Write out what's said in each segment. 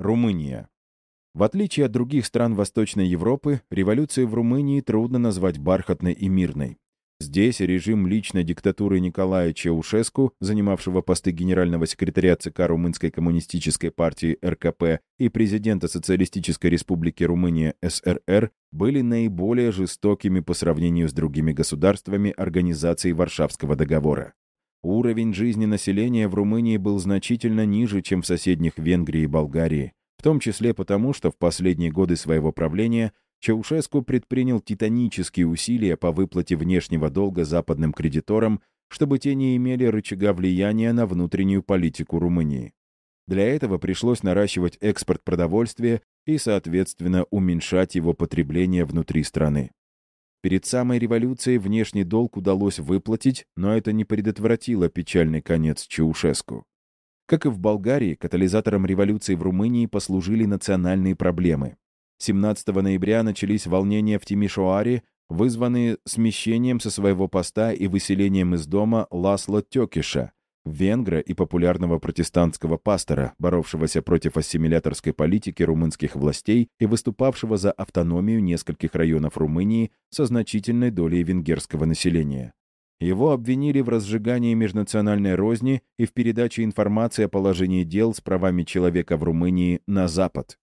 Румыния. В отличие от других стран Восточной Европы, революцию в Румынии трудно назвать бархатной и мирной. Здесь режим личной диктатуры Николая Чаушеску, занимавшего посты генерального секретаря ЦК Румынской коммунистической партии РКП и президента Социалистической республики Румыния СРР, были наиболее жестокими по сравнению с другими государствами Организации Варшавского договора. Уровень жизни населения в Румынии был значительно ниже, чем в соседних Венгрии и Болгарии, в том числе потому, что в последние годы своего правления Чаушеску предпринял титанические усилия по выплате внешнего долга западным кредиторам, чтобы те не имели рычага влияния на внутреннюю политику Румынии. Для этого пришлось наращивать экспорт продовольствия и, соответственно, уменьшать его потребление внутри страны. Перед самой революцией внешний долг удалось выплатить, но это не предотвратило печальный конец Чаушеску. Как и в Болгарии, катализатором революции в Румынии послужили национальные проблемы. 17 ноября начались волнения в Тимишоаре, вызванные смещением со своего поста и выселением из дома Ласло Тёкиша, венгра и популярного протестантского пастора, боровшегося против ассимиляторской политики румынских властей и выступавшего за автономию нескольких районов Румынии со значительной долей венгерского населения. Его обвинили в разжигании межнациональной розни и в передаче информации о положении дел с правами человека в Румынии на Запад.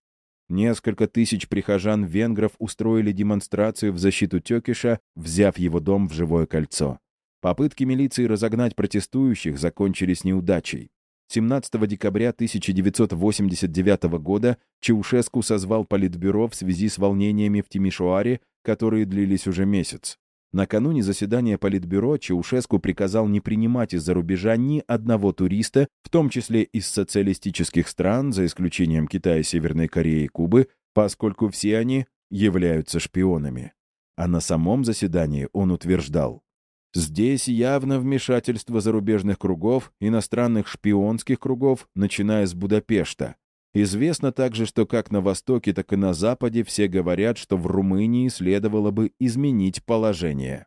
Несколько тысяч прихожан-венгров устроили демонстрацию в защиту Тёкиша, взяв его дом в живое кольцо. Попытки милиции разогнать протестующих закончились неудачей. 17 декабря 1989 года Чаушеску созвал Политбюро в связи с волнениями в Тимишоаре, которые длились уже месяц. Накануне заседания Политбюро Чаушеску приказал не принимать из-за рубежа ни одного туриста, в том числе из социалистических стран, за исключением Китая, Северной Кореи и Кубы, поскольку все они являются шпионами. А на самом заседании он утверждал, Здесь явно вмешательство зарубежных кругов, иностранных шпионских кругов, начиная с Будапешта. Известно также, что как на Востоке, так и на Западе все говорят, что в Румынии следовало бы изменить положение.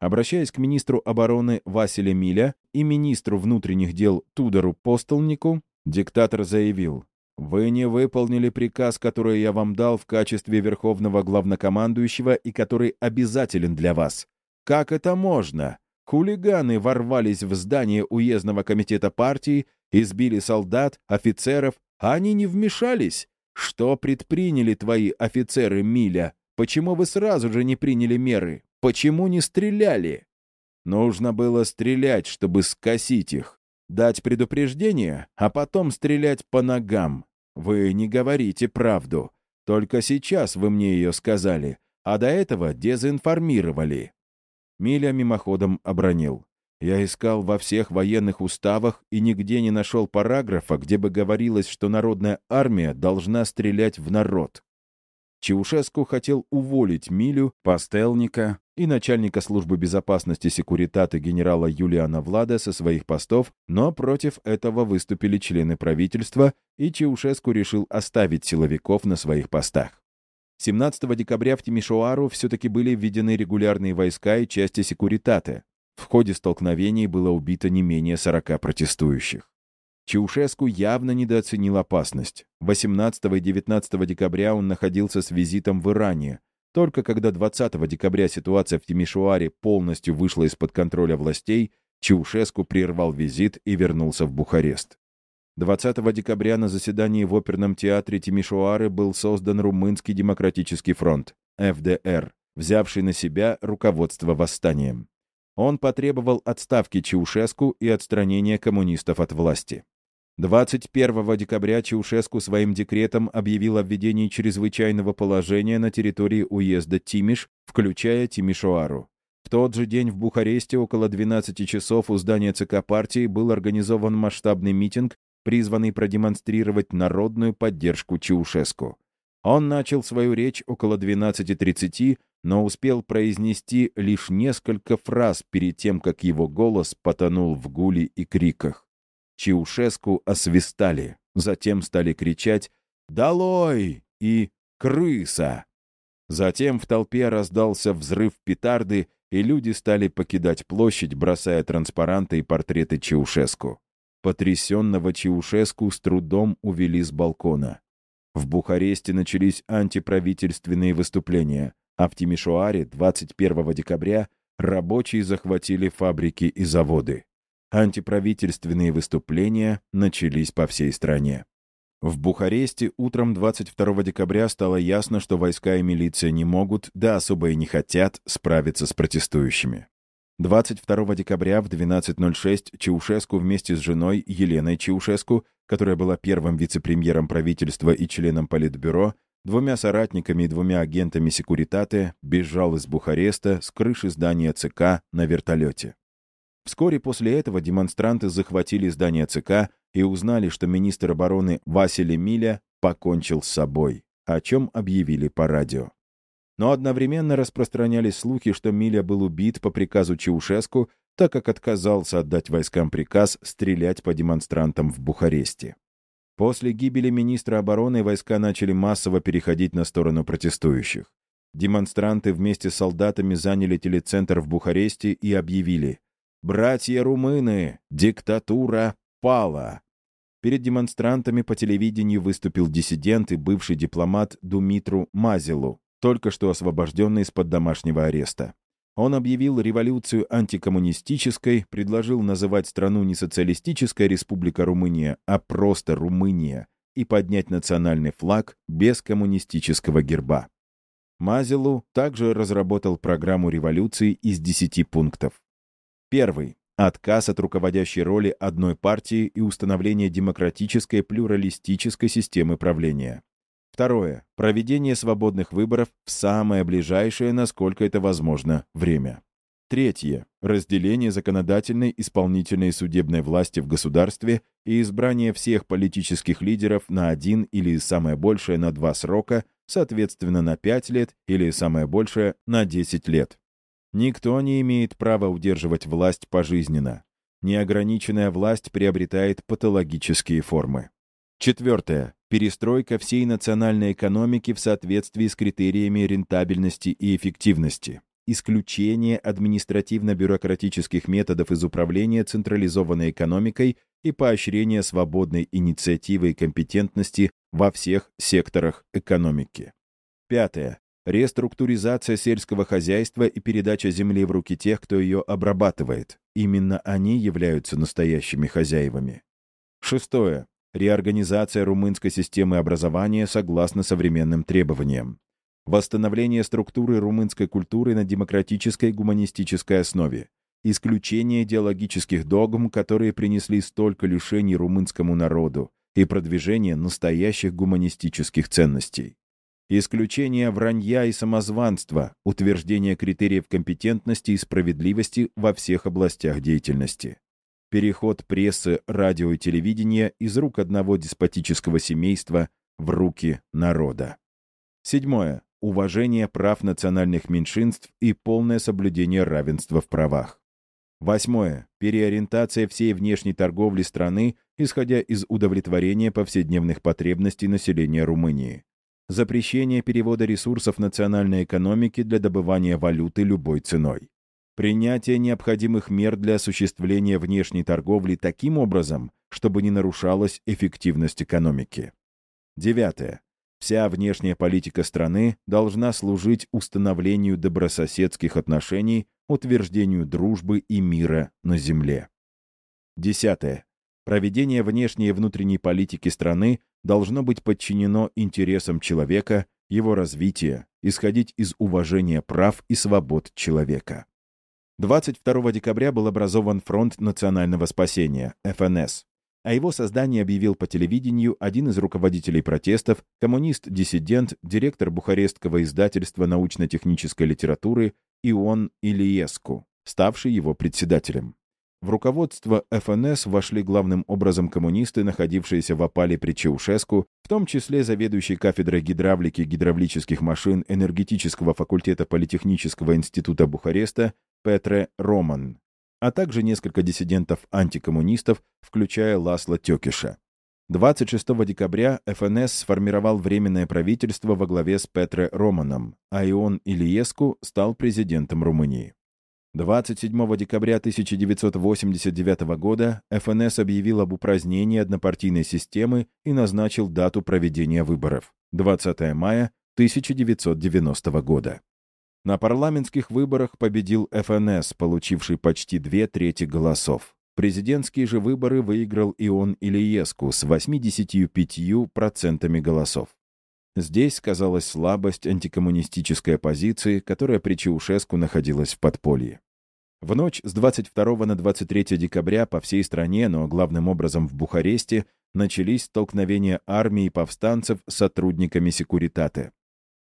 Обращаясь к министру обороны Василе Миля и министру внутренних дел Тудору Постолнику, диктатор заявил, «Вы не выполнили приказ, который я вам дал в качестве верховного главнокомандующего и который обязателен для вас. Как это можно? Хулиганы ворвались в здание уездного комитета партии, избили солдат, офицеров, а они не вмешались. Что предприняли твои офицеры Миля? Почему вы сразу же не приняли меры? Почему не стреляли? Нужно было стрелять, чтобы скосить их. Дать предупреждение, а потом стрелять по ногам. Вы не говорите правду. Только сейчас вы мне ее сказали, а до этого дезинформировали. Миля мимоходом обронил. Я искал во всех военных уставах и нигде не нашел параграфа, где бы говорилось, что народная армия должна стрелять в народ. Чаушеску хотел уволить Милю, Пастелника и начальника службы безопасности секуритаты генерала Юлиана Влада со своих постов, но против этого выступили члены правительства, и Чаушеску решил оставить силовиков на своих постах. 17 декабря в Тимишоару все-таки были введены регулярные войска и части секуритаты, в ходе столкновений было убито не менее 40 протестующих. Чаушеску явно недооценил опасность. 18 и 19 декабря он находился с визитом в Иране. Только когда 20 декабря ситуация в Тимишуаре полностью вышла из-под контроля властей, Чаушеску прервал визит и вернулся в Бухарест. 20 декабря на заседании в оперном театре Тимишуары был создан Румынский демократический фронт, ФДР, взявший на себя руководство восстанием. Он потребовал отставки Чаушеску и отстранения коммунистов от власти. 21 декабря Чаушеску своим декретом объявил о введении чрезвычайного положения на территории уезда Тимиш, включая Тимишоару. В тот же день в Бухаресте около 12 часов у здания ЦК партии был организован масштабный митинг, призванный продемонстрировать народную поддержку Чаушеску. Он начал свою речь около 12.30, но успел произнести лишь несколько фраз перед тем, как его голос потонул в гуле и криках. Чаушеску освистали, затем стали кричать «Долой!» и «Крыса!». Затем в толпе раздался взрыв петарды, и люди стали покидать площадь, бросая транспаранты и портреты Чаушеску. Потрясенного Чаушеску с трудом увели с балкона. В Бухаресте начались антиправительственные выступления, а в Тимишоаре 21 декабря рабочие захватили фабрики и заводы. Антиправительственные выступления начались по всей стране. В Бухаресте утром 22 декабря стало ясно, что войска и милиция не могут, да особо и не хотят, справиться с протестующими. 22 декабря в 12.06 Чаушеску вместе с женой Еленой Чаушеску, которая была первым вице-премьером правительства и членом Политбюро, двумя соратниками и двумя агентами Секуритаты бежал из Бухареста с крыши здания ЦК на вертолете. Вскоре после этого демонстранты захватили здание ЦК и узнали, что министр обороны Василий Миля покончил с собой, о чем объявили по радио. Но одновременно распространялись слухи, что Миля был убит по приказу Чаушеску, так как отказался отдать войскам приказ стрелять по демонстрантам в Бухаресте. После гибели министра обороны войска начали массово переходить на сторону протестующих. Демонстранты вместе с солдатами заняли телецентр в Бухаресте и объявили «Братья румыны! Диктатура пала!» Перед демонстрантами по телевидению выступил диссидент и бывший дипломат Думитру Мазилу, только что освобожденный из-под домашнего ареста. Он объявил революцию антикоммунистической, предложил называть страну не социалистическая республика Румыния, а просто Румыния, и поднять национальный флаг без коммунистического герба. Мазилу также разработал программу революции из 10 пунктов. Первый. Отказ от руководящей роли одной партии и установление демократической плюралистической системы правления. Второе. Проведение свободных выборов в самое ближайшее, насколько это возможно, время. Третье. Разделение законодательной, исполнительной и судебной власти в государстве и избрание всех политических лидеров на один или самое большее на два срока, соответственно на пять лет или самое большее на 10 лет. Никто не имеет права удерживать власть пожизненно. Неограниченная власть приобретает патологические формы. Четвертое. Перестройка всей национальной экономики в соответствии с критериями рентабельности и эффективности. Исключение административно-бюрократических методов из управления централизованной экономикой и поощрение свободной инициативы и компетентности во всех секторах экономики. Пятое реструктуризация сельского хозяйства и передача земли в руки тех, кто ее обрабатывает. Именно они являются настоящими хозяевами. Шестое. Реорганизация румынской системы образования согласно современным требованиям. Восстановление структуры румынской культуры на демократической гуманистической основе. Исключение идеологических догм, которые принесли столько лишений румынскому народу, и продвижение настоящих гуманистических ценностей. Исключение вранья и самозванства, утверждение критериев компетентности и справедливости во всех областях деятельности. Переход прессы, радио и телевидения из рук одного деспотического семейства в руки народа. Седьмое. Уважение прав национальных меньшинств и полное соблюдение равенства в правах. Восьмое. Переориентация всей внешней торговли страны, исходя из удовлетворения повседневных потребностей населения Румынии запрещение перевода ресурсов национальной экономики для добывания валюты любой ценой, принятие необходимых мер для осуществления внешней торговли таким образом, чтобы не нарушалась эффективность экономики. Девятое. Вся внешняя политика страны должна служить установлению добрососедских отношений, утверждению дружбы и мира на земле. Десятое. Проведение внешней и внутренней политики страны должно быть подчинено интересам человека, его развития, исходить из уважения прав и свобод человека. 22 декабря был образован Фронт национального спасения, ФНС. О его создании объявил по телевидению один из руководителей протестов, коммунист-диссидент, директор бухарестского издательства научно-технической литературы Ион Ильеску, ставший его председателем. В руководство ФНС вошли главным образом коммунисты, находившиеся в опале при Чаушеску, в том числе заведующий кафедрой гидравлики гидравлических машин энергетического факультета Политехнического института Бухареста Петре Роман, а также несколько диссидентов-антикоммунистов, включая Ласла Тёкиша. 26 декабря ФНС сформировал Временное правительство во главе с Петре Романом, а Ион Ильеску стал президентом Румынии. 27 декабря 1989 года ФНС объявил об упразднении однопартийной системы и назначил дату проведения выборов – 20 мая 1990 года. На парламентских выборах победил ФНС, получивший почти две трети голосов. Президентские же выборы выиграл Ион Ильеску с 85% голосов. Здесь сказалась слабость антикоммунистической оппозиции, которая при Чаушеску находилась в подполье. В ночь с 22 на 23 декабря по всей стране, но главным образом в Бухаресте, начались столкновения армии и повстанцев с сотрудниками секуритаты.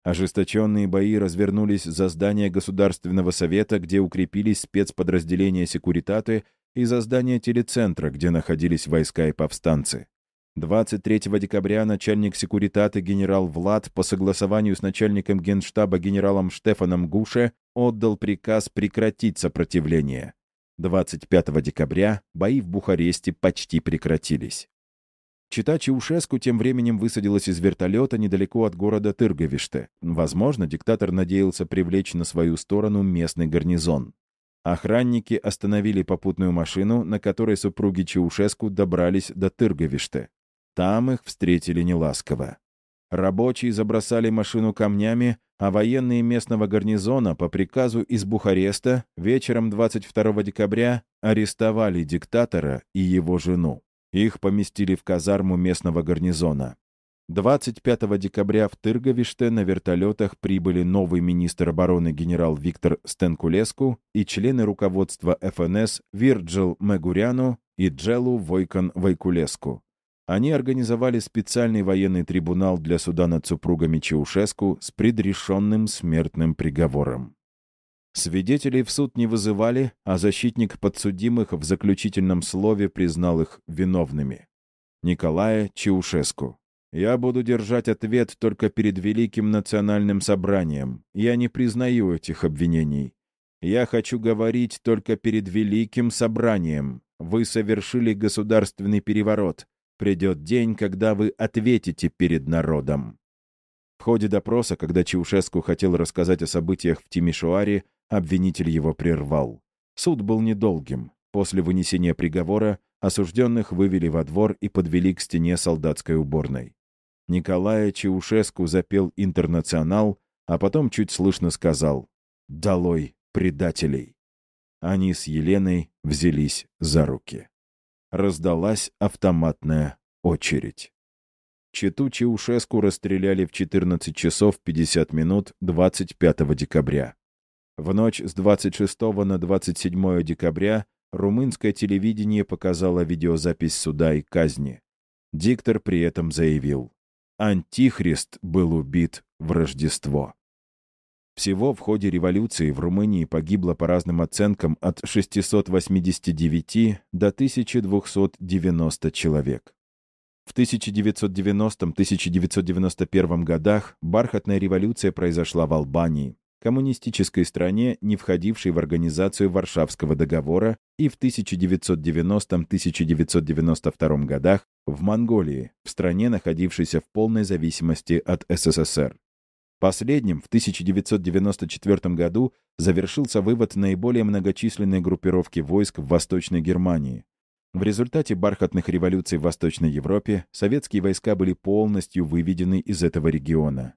Ожесточенные бои развернулись за здание Государственного совета, где укрепились спецподразделения секуритаты, и за здание телецентра, где находились войска и повстанцы. 23 декабря начальник секуритаты генерал Влад по согласованию с начальником генштаба генералом Штефаном Гуше отдал приказ прекратить сопротивление. 25 декабря бои в Бухаресте почти прекратились. Чита Чаушеску тем временем высадилась из вертолета недалеко от города Тырговиште. Возможно, диктатор надеялся привлечь на свою сторону местный гарнизон. Охранники остановили попутную машину, на которой супруги Чаушеску добрались до Тырговиште. Там их встретили неласково. Рабочие забросали машину камнями, а военные местного гарнизона по приказу из Бухареста вечером 22 декабря арестовали диктатора и его жену. Их поместили в казарму местного гарнизона. 25 декабря в Тырговиште на вертолетах прибыли новый министр обороны генерал Виктор Стенкулеску и члены руководства ФНС Вирджил Мегуряну и Джелу Войкон Вайкулеску. Они организовали специальный военный трибунал для суда над супругами Чаушеску с предрешенным смертным приговором. Свидетелей в суд не вызывали, а защитник подсудимых в заключительном слове признал их виновными. Николая Чаушеску. «Я буду держать ответ только перед Великим национальным собранием. Я не признаю этих обвинений. Я хочу говорить только перед Великим собранием. Вы совершили государственный переворот. Придет день, когда вы ответите перед народом». В ходе допроса, когда Чаушеску хотел рассказать о событиях в Тимишуаре, обвинитель его прервал. Суд был недолгим. После вынесения приговора осужденных вывели во двор и подвели к стене солдатской уборной. Николая Чаушеску запел «Интернационал», а потом чуть слышно сказал «Долой предателей». Они с Еленой взялись за руки раздалась автоматная очередь. Читу Чаушеску расстреляли в 14 часов 50 минут 25 декабря. В ночь с 26 на 27 декабря румынское телевидение показало видеозапись суда и казни. Диктор при этом заявил, «Антихрист был убит в Рождество». Всего в ходе революции в Румынии погибло по разным оценкам от 689 до 1290 человек. В 1990-1991 годах бархатная революция произошла в Албании, коммунистической стране, не входившей в организацию Варшавского договора, и в 1990-1992 годах в Монголии, в стране, находившейся в полной зависимости от СССР. Последним в 1994 году завершился вывод наиболее многочисленной группировки войск в Восточной Германии. В результате бархатных революций в Восточной Европе советские войска были полностью выведены из этого региона.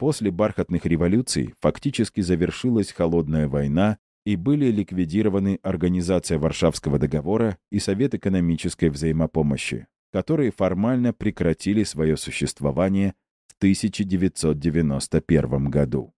После бархатных революций фактически завершилась холодная война и были ликвидированы Организация Варшавского договора и Совет экономической взаимопомощи, которые формально прекратили свое существование 1991 году.